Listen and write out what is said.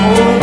more.